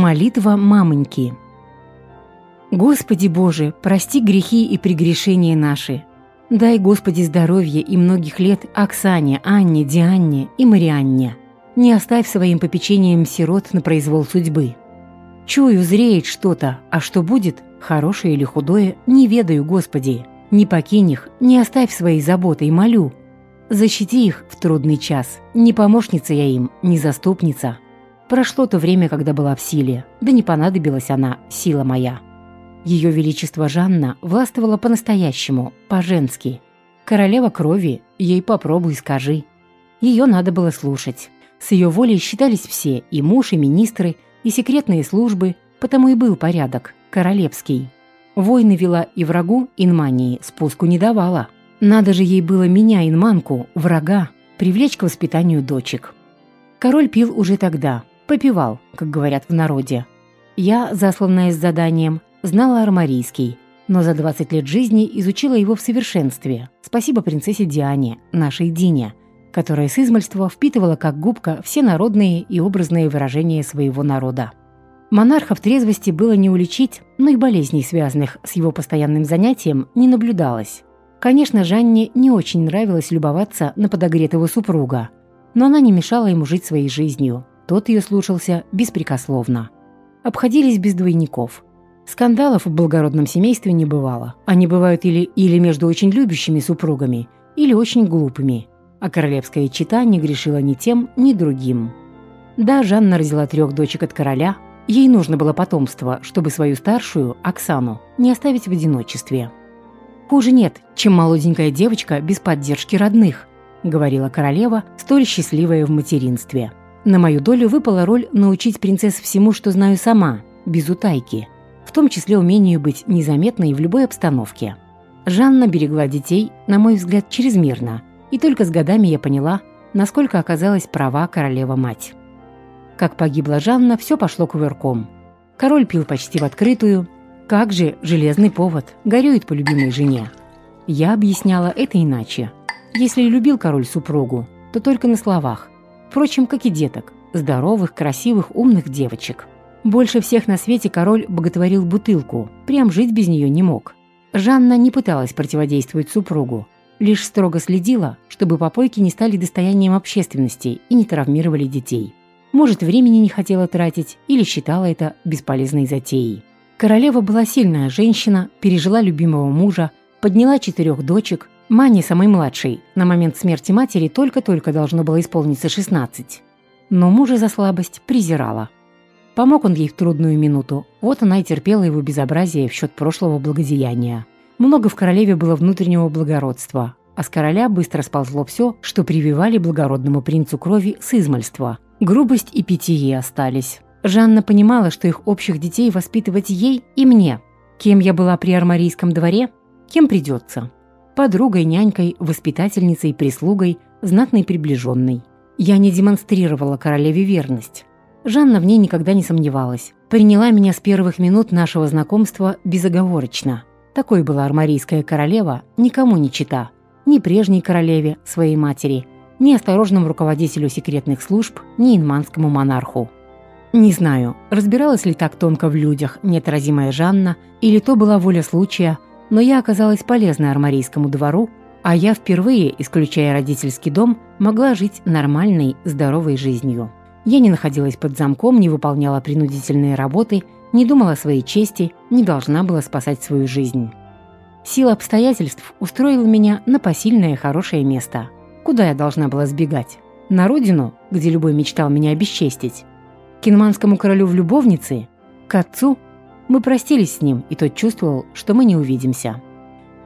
Молитва мамоньки. Господи Боже, прости грехи и прегрешения наши. Дай, Господи, здоровья и многих лет Оксане, Анне, Дианне и Марианне. Не оставь своим попечением сирот на произвол судьбы. Чую, зреет что-то, а что будет, хорошее или худое, не ведаю, Господи. Не покинь их, не оставь своей заботой, молю. Защити их в трудный час. Не помощница я им, не заступница. Прошло то время, когда была в силе, да не понадобилась она, сила моя. Ее Величество Жанна властвовала по-настоящему, по-женски. Королева крови, ей попробуй скажи. Ее надо было слушать. С ее волей считались все, и муж, и министры, и секретные службы, потому и был порядок, королевский. Войны вела и врагу, инмании, спуску не давала. Надо же ей было меня, инманку, врага, привлечь к воспитанию дочек. Король пил уже тогда, Попивал, как говорят в народе. Я, засланная с заданием, знала армарийский, но за 20 лет жизни изучила его в совершенстве. Спасибо принцессе Диане, нашей Дине, которая с измальства впитывала как губка все народные и образные выражения своего народа. Монарха в трезвости было не уличить, но и болезней, связанных с его постоянным занятием, не наблюдалось. Конечно, Жанне не очень нравилось любоваться на подогретого супруга, но она не мешала ему жить своей жизнью. Тот ее слушался беспрекословно. Обходились без двойников. Скандалов в благородном семействе не бывало. Они бывают или, или между очень любящими супругами, или очень глупыми. А королевская чита не грешила ни тем, ни другим. Да, Жанна родила трех дочек от короля. Ей нужно было потомство, чтобы свою старшую, Оксану, не оставить в одиночестве. «Хуже нет, чем молоденькая девочка без поддержки родных», говорила королева, столь счастливая в материнстве. На мою долю выпала роль научить принцесс всему, что знаю сама, без утайки, в том числе умению быть незаметной в любой обстановке. Жанна берегла детей, на мой взгляд, чрезмерно, и только с годами я поняла, насколько оказалась права королева-мать. Как погибла Жанна, все пошло кувырком. Король пил почти в открытую. Как же железный повод, горюет по любимой жене. Я объясняла это иначе. Если любил король супругу, то только на словах, Впрочем, как и деток, здоровых, красивых, умных девочек. Больше всех на свете король боготворил бутылку, прям жить без нее не мог. Жанна не пыталась противодействовать супругу, лишь строго следила, чтобы попойки не стали достоянием общественности и не травмировали детей. Может, времени не хотела тратить или считала это бесполезной затеей. Королева была сильная женщина, пережила любимого мужа, подняла четырех дочек, Мане, самой младшей, на момент смерти матери только-только должно было исполниться 16. Но мужа за слабость презирала. Помог он ей в трудную минуту, вот она и терпела его безобразие в счет прошлого благодеяния. Много в королеве было внутреннего благородства, а с короля быстро сползло все, что прививали благородному принцу крови с измальства. Грубость и питье остались. Жанна понимала, что их общих детей воспитывать ей и мне. Кем я была при армарийском дворе, кем придется подругой, нянькой, воспитательницей, прислугой, знатной приближенной. Я не демонстрировала королеве верность. Жанна в ней никогда не сомневалась. Приняла меня с первых минут нашего знакомства безоговорочно. Такой была армарийская королева, никому не чита. Ни прежней королеве, своей матери, ни осторожному руководителю секретных служб, ни инманскому монарху. Не знаю, разбиралась ли так тонко в людях неотразимая Жанна, или то была воля случая – но я оказалась полезной армарийскому двору, а я впервые, исключая родительский дом, могла жить нормальной, здоровой жизнью. Я не находилась под замком, не выполняла принудительные работы, не думала о своей чести, не должна была спасать свою жизнь. Сила обстоятельств устроила меня на посильное хорошее место. Куда я должна была сбегать? На родину, где любой мечтал меня обесчестить? К кинманскому королю в любовнице? К отцу, мы простились с ним, и тот чувствовал, что мы не увидимся.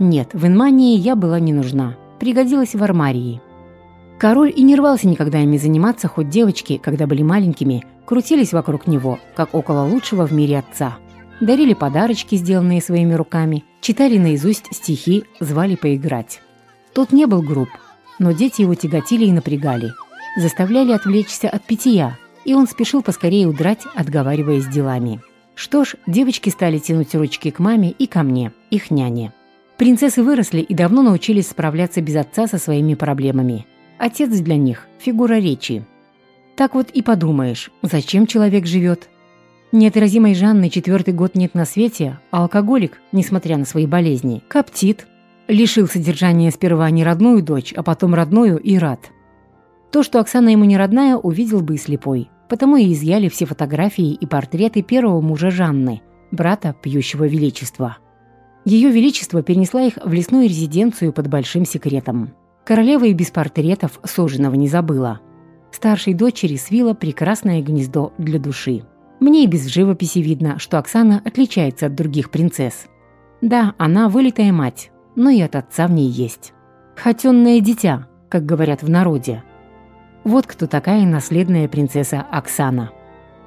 Нет, в Инмании я была не нужна. Пригодилась в Армарии. Король и не рвался никогда ими заниматься, хоть девочки, когда были маленькими, крутились вокруг него, как около лучшего в мире отца. Дарили подарочки, сделанные своими руками, читали наизусть стихи, звали поиграть. Тот не был груб, но дети его тяготили и напрягали. Заставляли отвлечься от питья, и он спешил поскорее удрать, отговариваясь делами. Что ж, девочки стали тянуть ручки к маме и ко мне, их няне. Принцессы выросли и давно научились справляться без отца со своими проблемами. Отец для них – фигура речи. Так вот и подумаешь, зачем человек живет? Неотразимой Жанны четвертый год нет на свете, а алкоголик, несмотря на свои болезни, коптит. Лишил содержания сперва не родную дочь, а потом родную и рад. То, что Оксана ему не родная, увидел бы и слепой. Потому и изъяли все фотографии и портреты первого мужа Жанны, брата пьющего величества. Ее величество перенесла их в лесную резиденцию под большим секретом. Королева и без портретов суженого не забыла. Старшей дочери свила прекрасное гнездо для души. Мне и без живописи видно, что Оксана отличается от других принцесс. Да, она вылитая мать, но и от отца в ней есть. Хотенное дитя, как говорят в народе. Вот кто такая наследная принцесса Оксана.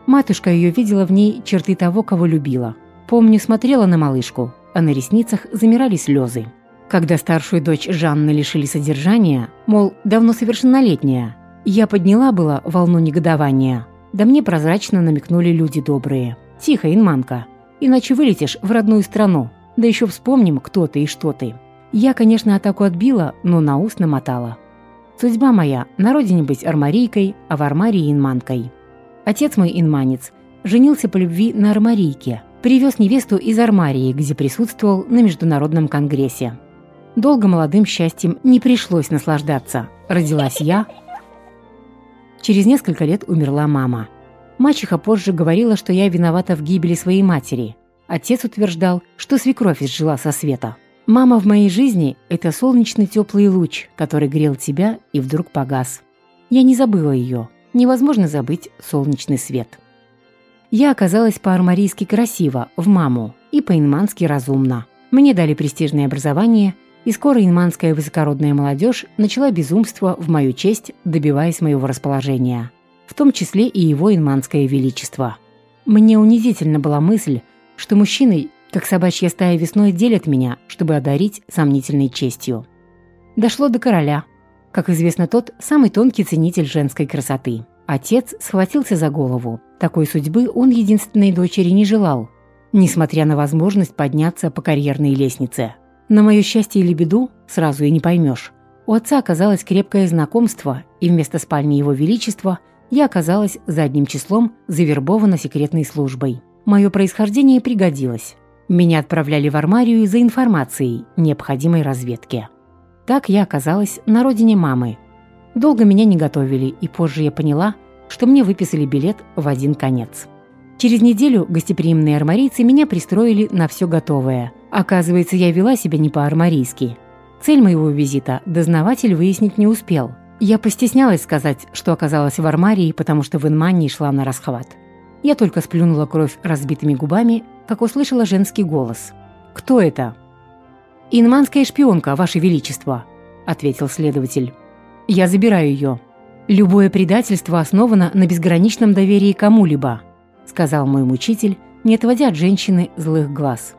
Матушка ее видела в ней черты того, кого любила. Помню, смотрела на малышку, а на ресницах замирали слезы. Когда старшую дочь Жанны лишили содержания, мол, давно совершеннолетняя, я подняла была волну негодования. Да мне прозрачно намекнули люди добрые. «Тихо, инманка, иначе вылетишь в родную страну, да еще вспомним, кто ты и что ты». Я, конечно, атаку отбила, но на ус намотала. Судьба моя – на родине быть армарийкой, а в армарии – инманкой. Отец мой инманец женился по любви на армарийке, привез невесту из Армарии, где присутствовал на международном конгрессе. Долго молодым счастьем не пришлось наслаждаться. Родилась я. Через несколько лет умерла мама. Мачеха позже говорила, что я виновата в гибели своей матери. Отец утверждал, что свекровь изжила со света. Мама в моей жизни – это солнечный теплый луч, который грел тебя и вдруг погас. Я не забыла ее. Невозможно забыть солнечный свет. Я оказалась по-армарийски красиво, в маму, и по-инмански разумно. Мне дали престижное образование, и скоро инманская высокородная молодежь начала безумство в мою честь, добиваясь моего расположения. В том числе и его инманское величество. Мне унизительно была мысль, что мужчины как собачья стая весной делят меня, чтобы одарить сомнительной честью. Дошло до короля. Как известно, тот – самый тонкий ценитель женской красоты. Отец схватился за голову. Такой судьбы он единственной дочери не желал, несмотря на возможность подняться по карьерной лестнице. На мое счастье или беду сразу и не поймешь. У отца оказалось крепкое знакомство, и вместо спальни его величества я оказалась задним числом завербована секретной службой. Мое происхождение пригодилось. Меня отправляли в армарию за информацией, необходимой разведке. Так я оказалась на родине мамы. Долго меня не готовили, и позже я поняла, что мне выписали билет в один конец. Через неделю гостеприимные армарийцы меня пристроили на все готовое. Оказывается, я вела себя не по-армарийски. Цель моего визита дознаватель выяснить не успел. Я постеснялась сказать, что оказалась в армарии, потому что в Инмании шла на расхват. Я только сплюнула кровь разбитыми губами как услышала женский голос. «Кто это?» «Инманская шпионка, Ваше Величество», – ответил следователь. «Я забираю ее. Любое предательство основано на безграничном доверии кому-либо», – сказал мой мучитель, не отводя от женщины злых глаз.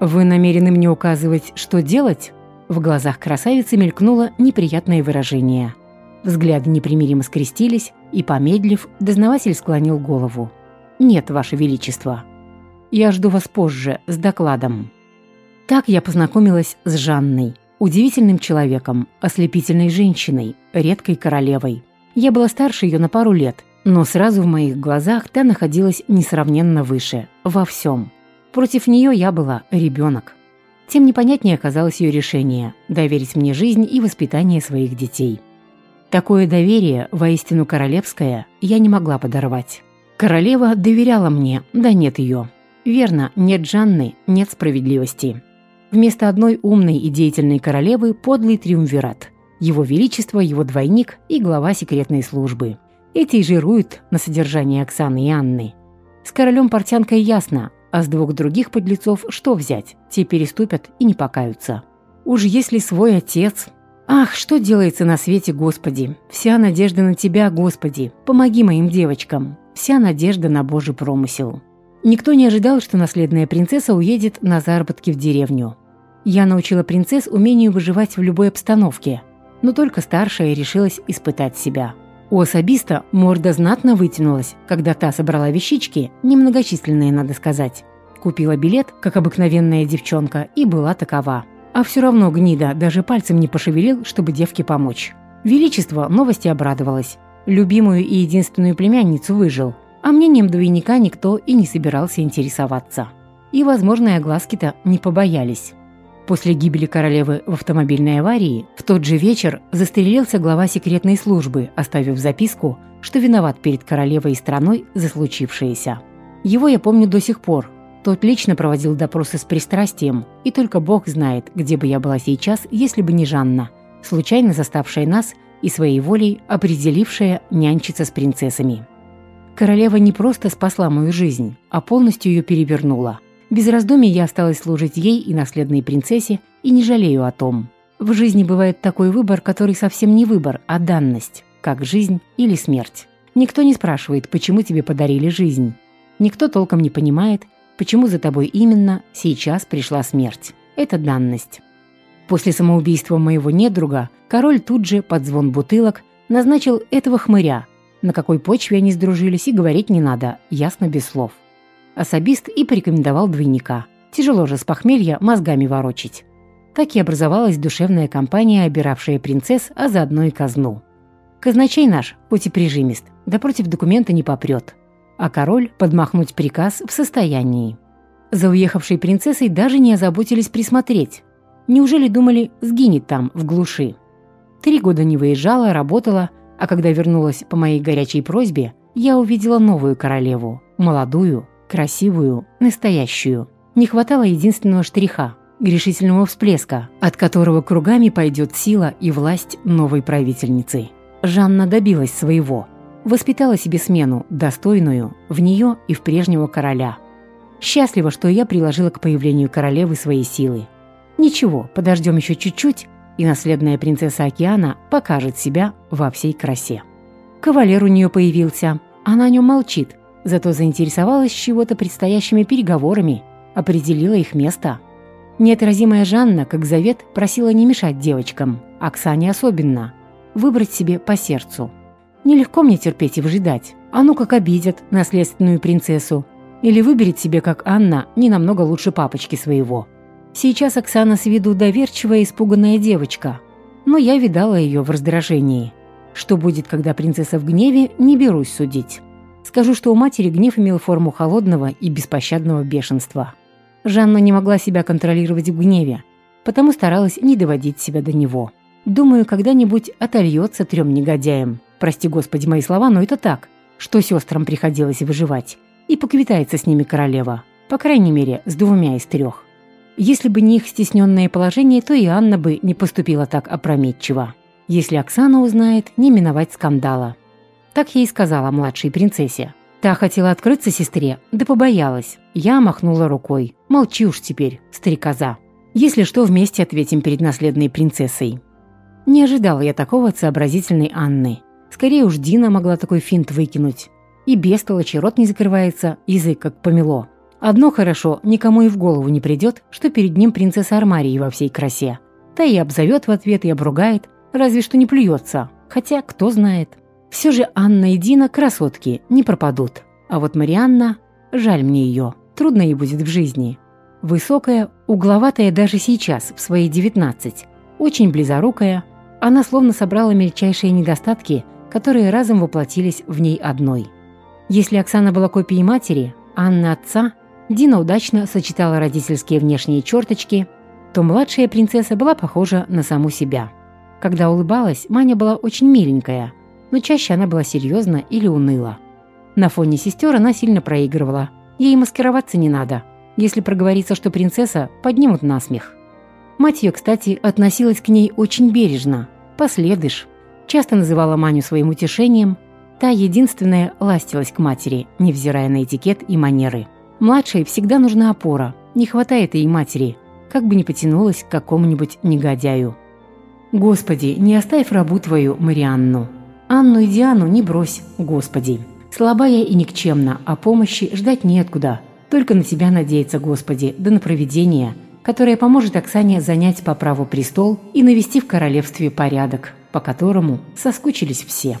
«Вы намерены мне указывать, что делать?» В глазах красавицы мелькнуло неприятное выражение. Взгляды непримиримо скрестились, и, помедлив, дознаватель склонил голову. «Нет, Ваше Величество», я жду вас позже с докладом». Так я познакомилась с Жанной, удивительным человеком, ослепительной женщиной, редкой королевой. Я была старше ее на пару лет, но сразу в моих глазах та находилась несравненно выше, во всем. Против нее я была ребенок. Тем непонятнее оказалось ее решение – доверить мне жизнь и воспитание своих детей. Такое доверие, воистину королевское, я не могла подорвать. Королева доверяла мне, да нет ее. Верно, нет Жанны, нет справедливости. Вместо одной умной и деятельной королевы подлый триумвират. Его Величество, его двойник и глава секретной службы. Эти и жируют на содержании Оксаны и Анны. С королем портянкой ясно, а с двух других подлецов что взять? Те переступят и не покаются. Уж если свой отец... Ах, что делается на свете, Господи! Вся надежда на Тебя, Господи! Помоги моим девочкам! Вся надежда на Божий промысел. Никто не ожидал, что наследная принцесса уедет на заработки в деревню. Я научила принцесс умению выживать в любой обстановке, но только старшая решилась испытать себя. У особиста морда знатно вытянулась, когда та собрала вещички, немногочисленные, надо сказать. Купила билет, как обыкновенная девчонка, и была такова. А все равно гнида даже пальцем не пошевелил, чтобы девке помочь. Величество новости обрадовалось. Любимую и единственную племянницу выжил – а мнением двойника никто и не собирался интересоваться. И возможные огласки-то не побоялись. После гибели королевы в автомобильной аварии в тот же вечер застрелился глава секретной службы, оставив записку, что виноват перед королевой и страной за случившееся. Его я помню до сих пор. Тот лично проводил допросы с пристрастием, и только Бог знает, где бы я была сейчас, если бы не Жанна, случайно заставшая нас и своей волей определившая нянчиться с принцессами. Королева не просто спасла мою жизнь, а полностью ее перевернула – без раздумий я осталась служить ей и наследной принцессе, и не жалею о том. В жизни бывает такой выбор, который совсем не выбор, а данность, как жизнь или смерть. Никто не спрашивает, почему тебе подарили жизнь. Никто толком не понимает, почему за тобой именно сейчас пришла смерть. Это данность. После самоубийства моего недруга король тут же под звон бутылок назначил этого хмыря. На какой почве они сдружились и говорить не надо, ясно без слов. Особист и порекомендовал двойника. Тяжело же с похмелья мозгами ворочить. Так и образовалась душевная компания, обиравшая принцесс, а заодно и казну. Казначей наш, хоть и прижимист, да против документа не попрет. А король подмахнуть приказ в состоянии. За уехавшей принцессой даже не озаботились присмотреть. Неужели думали, сгинет там, в глуши? Три года не выезжала, работала, а когда вернулась по моей горячей просьбе, я увидела новую королеву, молодую, красивую, настоящую. Не хватало единственного штриха – грешительного всплеска, от которого кругами пойдет сила и власть новой правительницы. Жанна добилась своего. Воспитала себе смену, достойную, в нее и в прежнего короля. Счастлива, что я приложила к появлению королевы свои силы. Ничего, подождем еще чуть-чуть, и наследная принцесса океана покажет себя во всей красе. Кавалер у нее появился. Она о нем молчит, Зато заинтересовалась чего-то предстоящими переговорами, определила их место. Неотразимая Жанна, как завет, просила не мешать девочкам, Оксане особенно, выбрать себе по сердцу. Нелегко мне терпеть и выжидать. А ну как обидят наследственную принцессу. Или выберет себе, как Анна, не намного лучше папочки своего. Сейчас Оксана с виду доверчивая испуганная девочка. Но я видала ее в раздражении. Что будет, когда принцесса в гневе, не берусь судить. Скажу, что у матери гнев имел форму холодного и беспощадного бешенства. Жанна не могла себя контролировать в гневе, потому старалась не доводить себя до него. Думаю, когда-нибудь отольется трем негодяям. Прости, Господи, мои слова, но это так, что сестрам приходилось выживать. И поквитается с ними королева. По крайней мере, с двумя из трех. Если бы не их стесненное положение, то и Анна бы не поступила так опрометчиво. Если Оксана узнает, не миновать скандала. Так я и сказала младшей принцессе. Та хотела открыться сестре, да побоялась. Я махнула рукой. Молчи уж теперь, стрекоза. Если что, вместе ответим перед наследной принцессой. Не ожидала я такого от сообразительной Анны. Скорее уж Дина могла такой финт выкинуть. И бестолочи рот не закрывается, язык как помело. Одно хорошо, никому и в голову не придет, что перед ним принцесса Армарии во всей красе. Та и обзовет в ответ и обругает, разве что не плюется. Хотя, кто знает. Все же Анна и Дина красотки, не пропадут. А вот Марианна, жаль мне ее, трудно ей будет в жизни. Высокая, угловатая даже сейчас, в свои 19, очень близорукая, она словно собрала мельчайшие недостатки, которые разом воплотились в ней одной. Если Оксана была копией матери, Анна отца, Дина удачно сочетала родительские внешние черточки, то младшая принцесса была похожа на саму себя. Когда улыбалась, Маня была очень миленькая – но чаще она была серьезна или уныла. На фоне сестер она сильно проигрывала. Ей маскироваться не надо. Если проговорится, что принцесса, поднимут насмех. Мать ее, кстати, относилась к ней очень бережно. Последыш. Часто называла Маню своим утешением. Та единственная ластилась к матери, невзирая на этикет и манеры. Младшей всегда нужна опора. Не хватает ей матери, как бы ни потянулась к какому-нибудь негодяю. «Господи, не оставь рабу твою, Марианну!» Анну и Диану не брось, Господи. Слабая и никчемна, а помощи ждать неоткуда. Только на Тебя надеяться, Господи, да на провидение, которое поможет Оксане занять по праву престол и навести в королевстве порядок, по которому соскучились все.